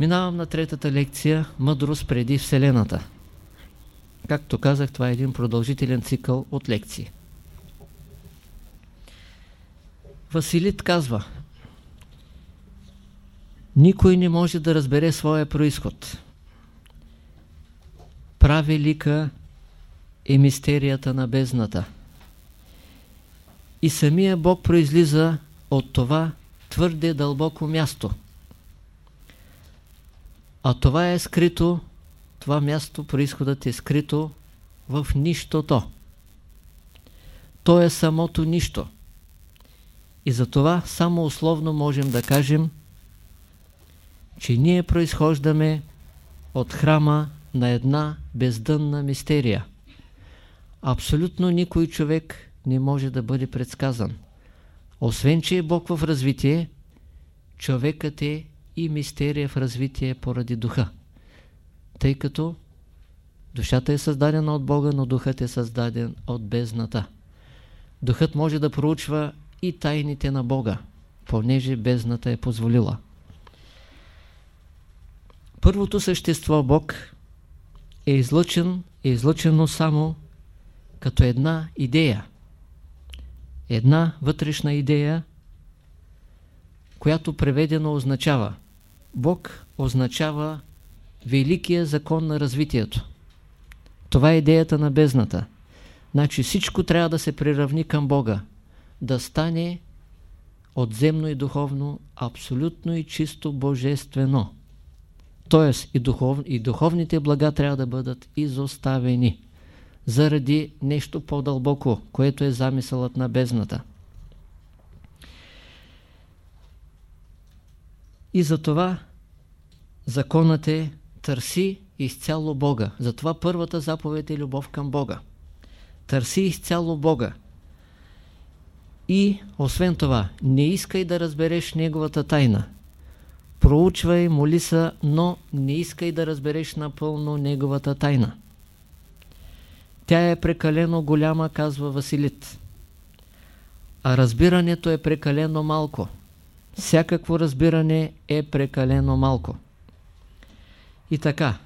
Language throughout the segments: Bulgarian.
Минавам на третата лекция Мъдрост преди Вселената. Както казах, това е един продължителен цикъл от лекции. Василит казва Никой не може да разбере своя происход. Прави лика е мистерията на бездната. И самия Бог произлиза от това твърде дълбоко място. А това е скрито, това място, происходът е скрито в нищото. То е самото нищо. И затова само условно можем да кажем, че ние произхождаме от храма на една бездънна мистерия. Абсолютно никой човек не може да бъде предсказан. Освен, че е Бог в развитие, човекът е и мистерия в развитие поради духа. Тъй като душата е създадена от Бога, но духът е създаден от бездната. Духът може да проучва и тайните на Бога, понеже бездната е позволила. Първото същество Бог е излъчен, е излъчено само като една идея. Една вътрешна идея, която преведено означава Бог означава великия закон на развитието. Това е идеята на бездната. Значи всичко трябва да се приравни към Бога, да стане отземно и духовно, абсолютно и чисто божествено. Тоест и, духов, и духовните блага трябва да бъдат изоставени заради нещо по-дълбоко, което е замисълът на бездната. И затова законът е търси изцяло Бога. Затова първата заповед е любов към Бога. Търси изцяло Бога. И, освен това, не искай да разбереш Неговата тайна. Проучвай, моли се, но не искай да разбереш напълно Неговата тайна. Тя е прекалено голяма, казва Василит. А разбирането е прекалено малко. Всякакво разбиране е прекалено малко. И така,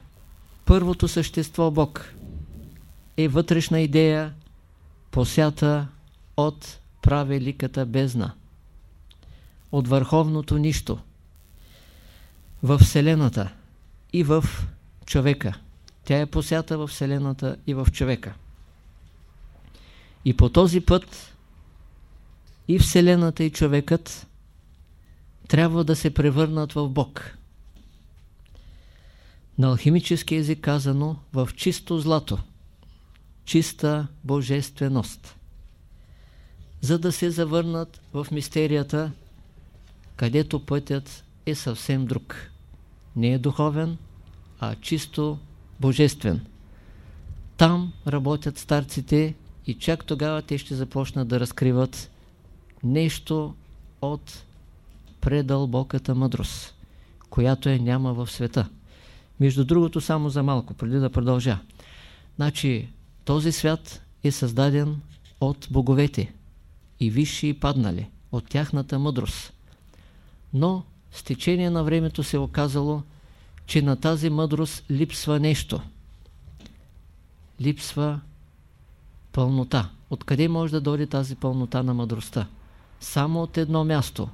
първото същество Бог е вътрешна идея, посята от правеликата бездна, от върховното нищо, в Вселената и в човека. Тя е посята в Вселената и в човека. И по този път и Вселената и човекът трябва да се превърнат в Бог. На алхимически език казано в чисто злато, чиста божественост, за да се завърнат в мистерията, където пътят е съвсем друг. Не е духовен, а чисто божествен. Там работят старците и чак тогава те ще започнат да разкриват нещо от предълбоката мъдрост, която е няма в света. Между другото, само за малко, преди да продължа. Значи, този свят е създаден от боговете, и висши и паднали, от тяхната мъдрост. Но с течение на времето се е оказало, че на тази мъдрост липсва нещо. Липсва пълнота. Откъде може да дойде тази пълнота на мъдростта? Само от едно място.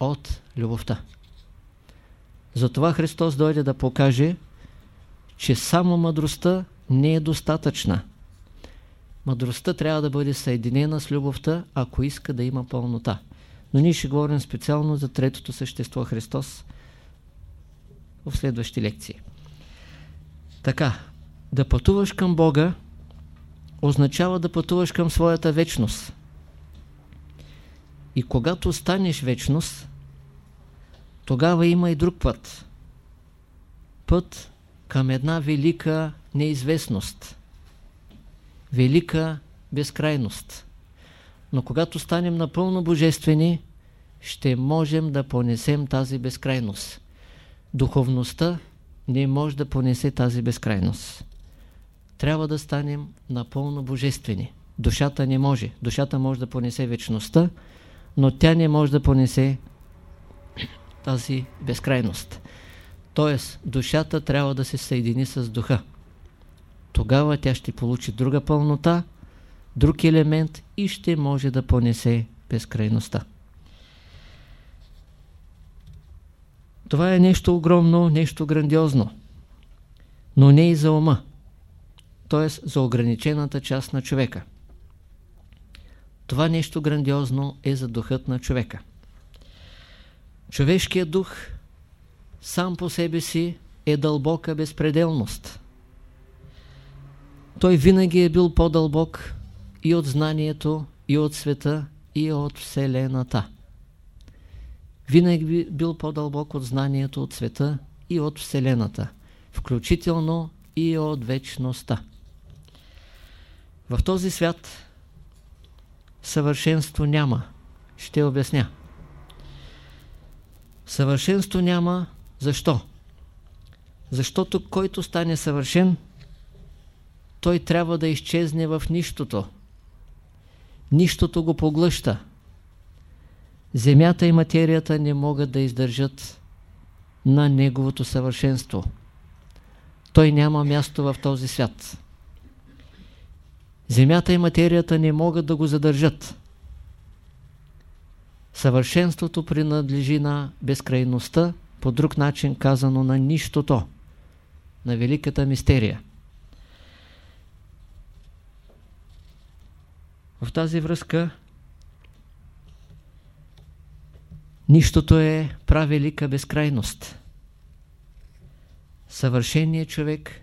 От любовта. Затова Христос дойде да покаже, че само мъдростта не е достатъчна. Мъдростта трябва да бъде съединена с любовта, ако иска да има пълнота. Но ние ще говорим специално за третото същество Христос в следващи лекции. Така, да пътуваш към Бога означава да пътуваш към своята вечност. И когато станеш вечност, тогава има и друг път. Път към една велика неизвестност. Велика безкрайност. Но когато станем напълно божествени, ще можем да понесем тази безкрайност. Духовността не може да понесе тази безкрайност. Трябва да станем напълно божествени. Душата не може. Душата може да понесе вечността, но тя не може да понесе тази безкрайност. Тоест, душата трябва да се съедини с духа. Тогава тя ще получи друга пълнота, друг елемент и ще може да понесе безкрайността. Това е нещо огромно, нещо грандиозно, но не и за ума, т.е. за ограничената част на човека. Това нещо грандиозно е за духът на човека. Човешкият дух сам по себе си е дълбока безпределност. Той винаги е бил по-дълбок и от знанието, и от света, и от Вселената. Винаги бил по-дълбок от знанието от света и от Вселената, включително и от вечността. В този свят съвършенство няма. Ще обясня. Съвършенство няма. Защо? Защото който стане съвършен, той трябва да изчезне в нищото. Нищото го поглъща. Земята и материята не могат да издържат на неговото съвършенство. Той няма място в този свят. Земята и материята не могат да го задържат. Съвършенството принадлежи на безкрайността, по друг начин казано на нищото, на великата мистерия. В тази връзка нищото е правелика безкрайност. Съвършеният човек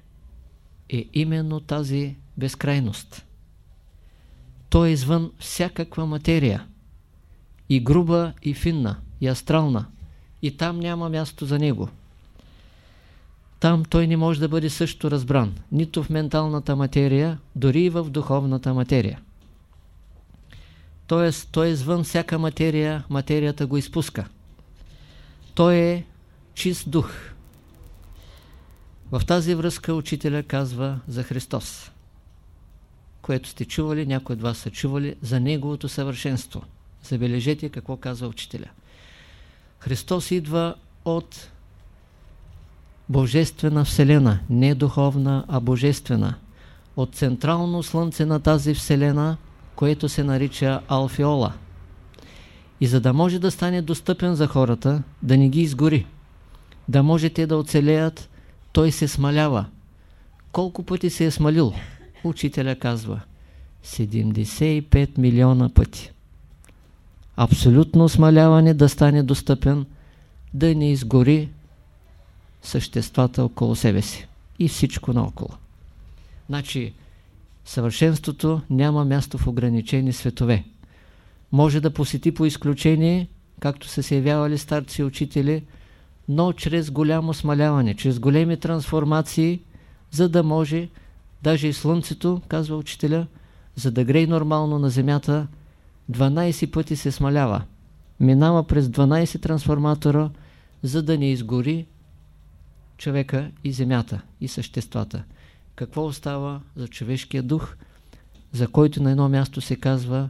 е именно тази безкрайност. Той е извън всякаква материя. И груба, и финна, и астрална. И там няма място за него. Там той не може да бъде също разбран. Нито в менталната материя, дори и в духовната материя. Тоест, той е извън всяка материя, материята го изпуска. Той е чист дух. В тази връзка учителя казва за Христос което сте чували, някои от вас са чували, за Неговото съвършенство. Забележете какво казва учителя. Христос идва от Божествена Вселена, не духовна, а Божествена. От централно слънце на тази Вселена, което се нарича Алфиола. И за да може да стане достъпен за хората, да не ги изгори, да можете да оцелеят, той се смалява. Колко пъти се е смалил? Учителя казва 75 милиона пъти. Абсолютно смаляване да стане достъпен, да не изгори съществата около себе си и всичко наоколо. Значи, съвършенството няма място в ограничени светове. Може да посети по изключение, както са се явявали старци и учители, но чрез голямо смаляване, чрез големи трансформации, за да може Даже и Слънцето, казва учителя, за да грей нормално на Земята, 12 пъти се смалява. Минава през 12 трансформатора, за да не изгори човека и Земята и съществата. Какво остава за човешкия дух, за който на едно място се казва,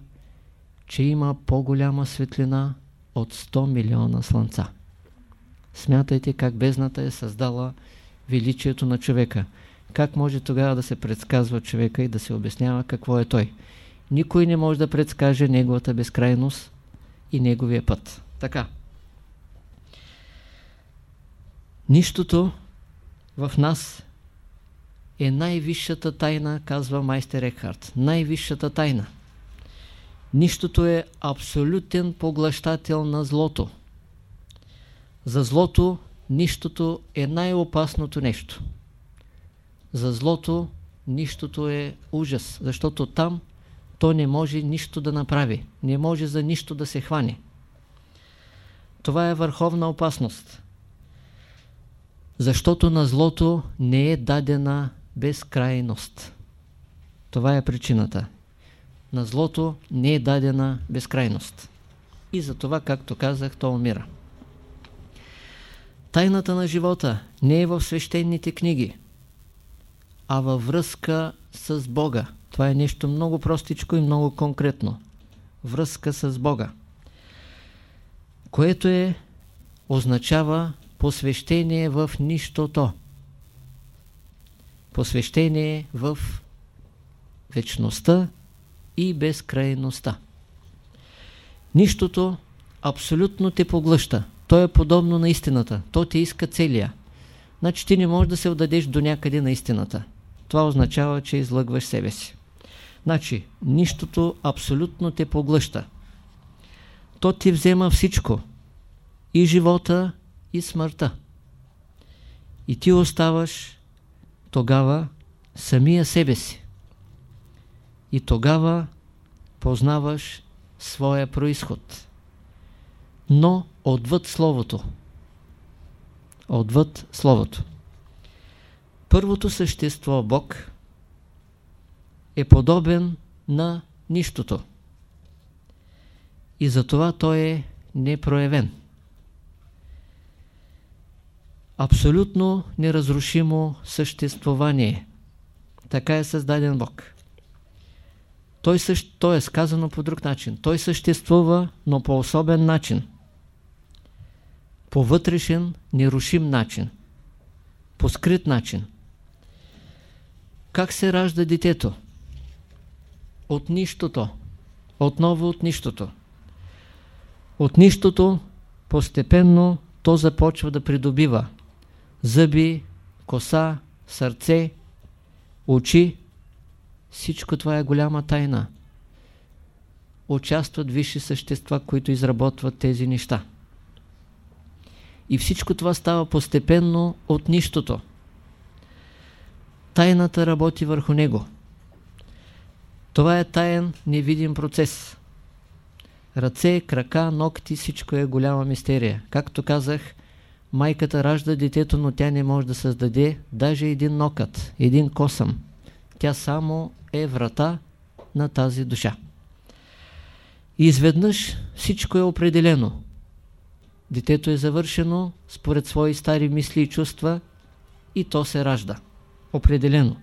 че има по-голяма светлина от 100 милиона слънца. Смятайте как бездната е създала величието на човека. Как може тогава да се предсказва човека и да се обяснява какво е той? Никой не може да предскаже неговата безкрайност и неговия път. Така. Нищото в нас е най-висшата тайна, казва майстер Екхарт. Най-висшата тайна. Нищото е абсолютен поглъщател на злото. За злото нищото е най-опасното нещо. За злото нищото е ужас, защото там то не може нищо да направи, не може за нищо да се хване. Това е върховна опасност. Защото на злото не е дадена безкрайност. Това е причината. На злото не е дадена безкрайност. И за това, както казах, то умира. Тайната на живота не е в свещените книги а във връзка с Бога. Това е нещо много простичко и много конкретно. Връзка с Бога. Което е означава посвещение в нищото. Посвещение в вечността и безкрайността. Нищото абсолютно те поглъща. То е подобно на истината. То те иска целия. Значи ти не можеш да се отдадеш до някъде на истината. Това означава, че излъгваш себе си. Значи, нищото абсолютно те поглъща. То ти взема всичко. И живота, и смъртта. И ти оставаш тогава самия себе си. И тогава познаваш своя происход. Но отвъд Словото. Отвъд Словото. Първото същество, Бог, е подобен на нищото. И затова той е непроявен. Абсолютно неразрушимо съществование. Така е създаден Бог. Той, също, той е сказано по друг начин. Той съществува, но по особен начин. По вътрешен, нерушим начин. По скрит начин. Как се ражда детето? От нищото. Отново от нищото. От нищото постепенно то започва да придобива зъби, коса, сърце, очи. Всичко това е голяма тайна. Участват висши същества, които изработват тези неща. И всичко това става постепенно от нищото. Тайната работи върху него. Това е таен, невидим процес. Ръце, крака, ногти, всичко е голяма мистерия. Както казах, майката ражда детето, но тя не може да създаде даже един нокът, един косъм. Тя само е врата на тази душа. И изведнъж всичко е определено. Детето е завършено според свои стари мисли и чувства и то се ражда. Определено.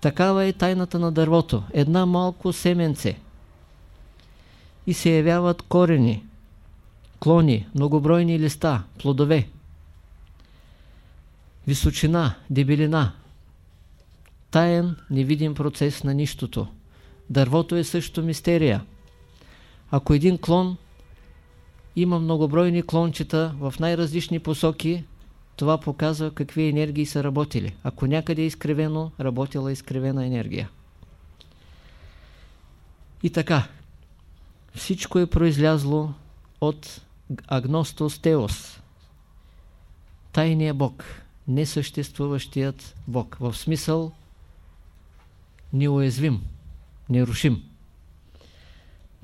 Такава е тайната на дървото. Една малко семенце. И се явяват корени, клони, многобройни листа, плодове. Височина, дебелина. Таен, невидим процес на нищото. Дървото е също мистерия. Ако един клон има многобройни клончета в най-различни посоки, това показва какви енергии са работили. Ако някъде е изкривено, работила изкривена енергия. И така, всичко е произлязло от агностос теос, тайния Бог, несъществуващият Бог, в смисъл неуязвим, нерушим.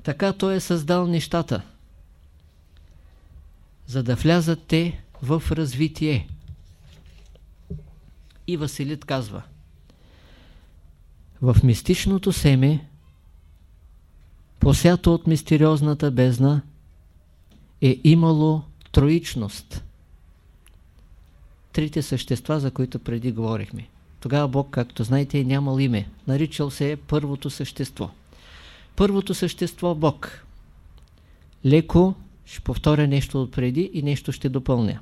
Така Той е създал нещата, за да влязат те в развитие. И Василит казва В мистичното семе, посято от мистериозната бездна, е имало троичност. Трите същества, за които преди говорихме. Тогава Бог, както знаете, е нямал име. Наричал се е първото същество. Първото същество Бог. Леко ще повторя нещо от преди и нещо ще допълня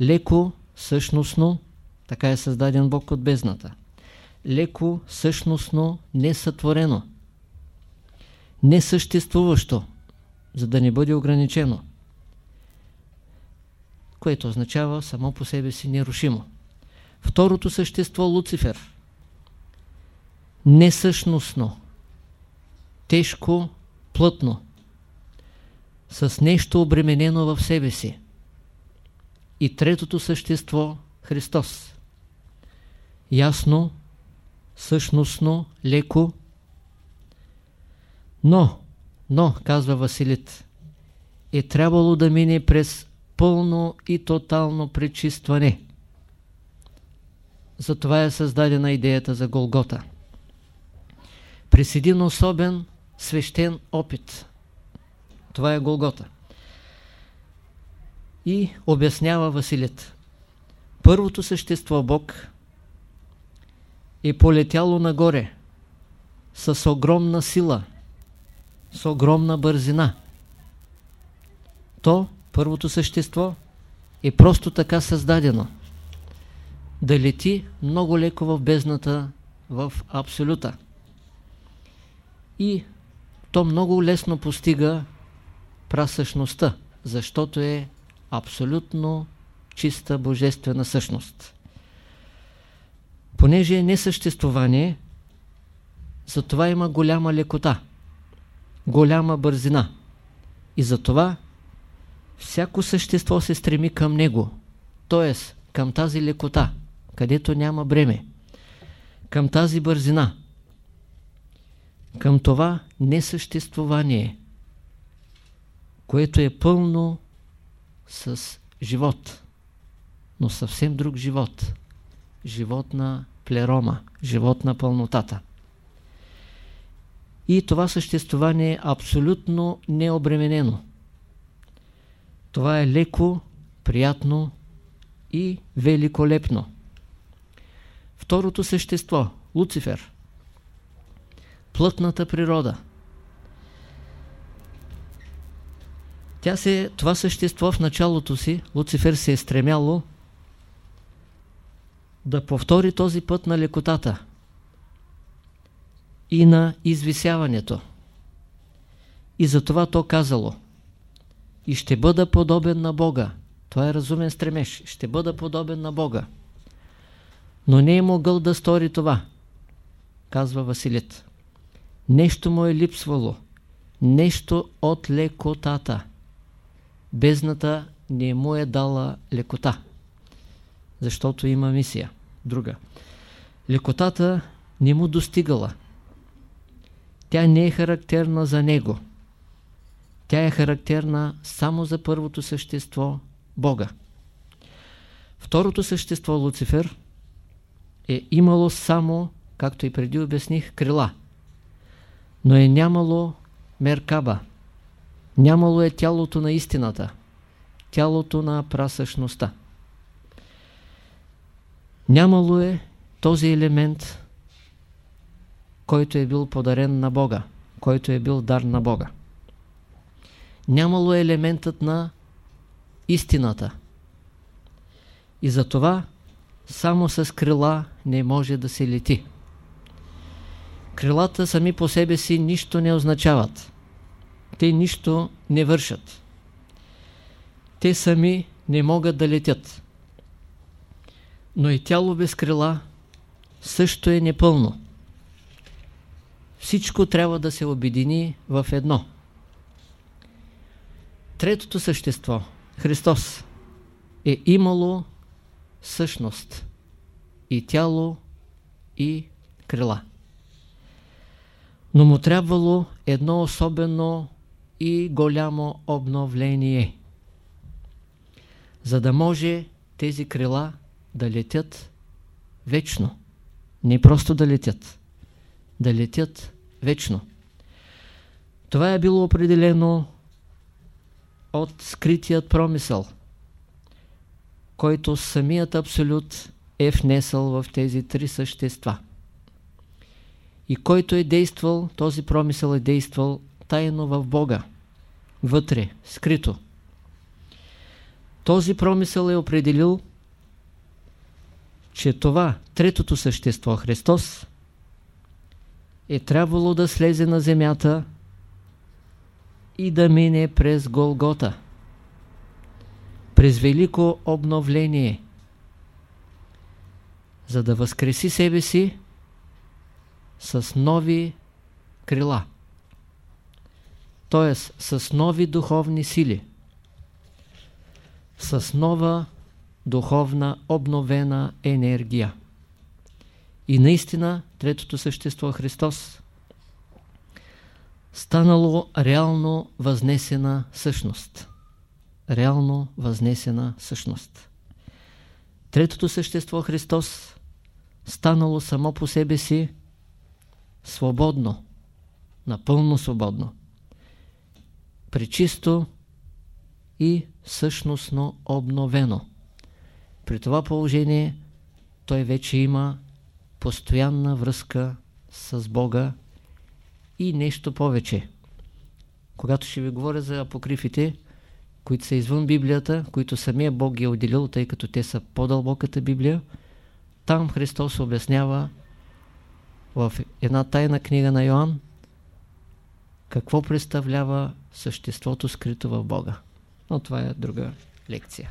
леко, същностно, така е създаден Бог от бездната. Леко, същностно, несътворено. Несъществуващо, за да не бъде ограничено. Което означава само по себе си нерушимо. Второто същество Луцифер. Несъщностно. Тежко, плътно. С нещо обременено в себе си и третото същество Христос. Ясно, същностно, леко, но, но, казва Василит, е трябвало да мине през пълно и тотално пречистване. Затова е създадена идеята за Голгота. През един особен свещен опит. Това е Голгота. И обяснява Василит. Първото същество Бог е полетяло нагоре с огромна сила, с огромна бързина. То, Първото същество е просто така създадено. Да лети много леко в бездната, в абсолюта. И то много лесно постига прасъщността, защото е абсолютно чиста божествена същност. Понеже е несъществувание, затова има голяма лекота, голяма бързина. И затова всяко същество се стреми към него, т.е. към тази лекота, където няма бреме, към тази бързина, към това несъществувание, което е пълно с живот, но съвсем друг живот. Живот на плерома, живот на пълнотата. И това съществуване е абсолютно необременено. Това е леко, приятно и великолепно. Второто същество, Луцифер, плътната природа. Тя се, това същество в началото си, Луцифер се е стремяло да повтори този път на лекотата и на извисяването. И затова то казало и ще бъда подобен на Бога. Това е разумен стремеж. Ще бъда подобен на Бога. Но не е могъл да стори това, казва Василит. Нещо му е липсвало. Нещо от лекотата. Бездната не му е дала лекота. Защото има мисия. Друга. Лекотата не му достигала. Тя не е характерна за него. Тя е характерна само за първото същество – Бога. Второто същество, Луцифер, е имало само, както и преди обясних, крила. Но е нямало меркаба. Нямало е тялото на истината. Тялото на прасъщността. Нямало е този елемент, който е бил подарен на Бога, който е бил дар на Бога. Нямало е елементът на истината. И затова само с крила не може да се лети. Крилата сами по себе си нищо не означават. Те нищо не вършат. Те сами не могат да летят. Но и тяло без крила също е непълно. Всичко трябва да се обедини в едно. Третото същество, Христос, е имало същност и тяло и крила. Но му трябвало едно особено и голямо обновление, за да може тези крила да летят вечно. Не просто да летят, да летят вечно. Това е било определено от скритият промисъл, който самият Абсолют е внесъл в тези три същества. И който е действал, този промисъл е действал тайно в Бога, вътре, скрито. Този промисъл е определил, че това, третото същество, Христос, е трябвало да слезе на земята и да мине през Голгота, през велико обновление, за да възкреси себе си с нови крила, т.е. с нови духовни сили, с нова духовна обновена енергия. И наистина, третото същество Христос станало реално възнесена същност. Реално възнесена същност. Третото същество Христос станало само по себе си свободно, напълно свободно, пречисто и същностно обновено. При това положение той вече има постоянна връзка с Бога и нещо повече. Когато ще ви говоря за апокрифите, които са извън Библията, които самия Бог ги е отделил, тъй като те са по-дълбоката Библия, там Христос обяснява в една тайна книга на Йоанн какво представлява съществото скрито в Бога. Но това е друга лекция.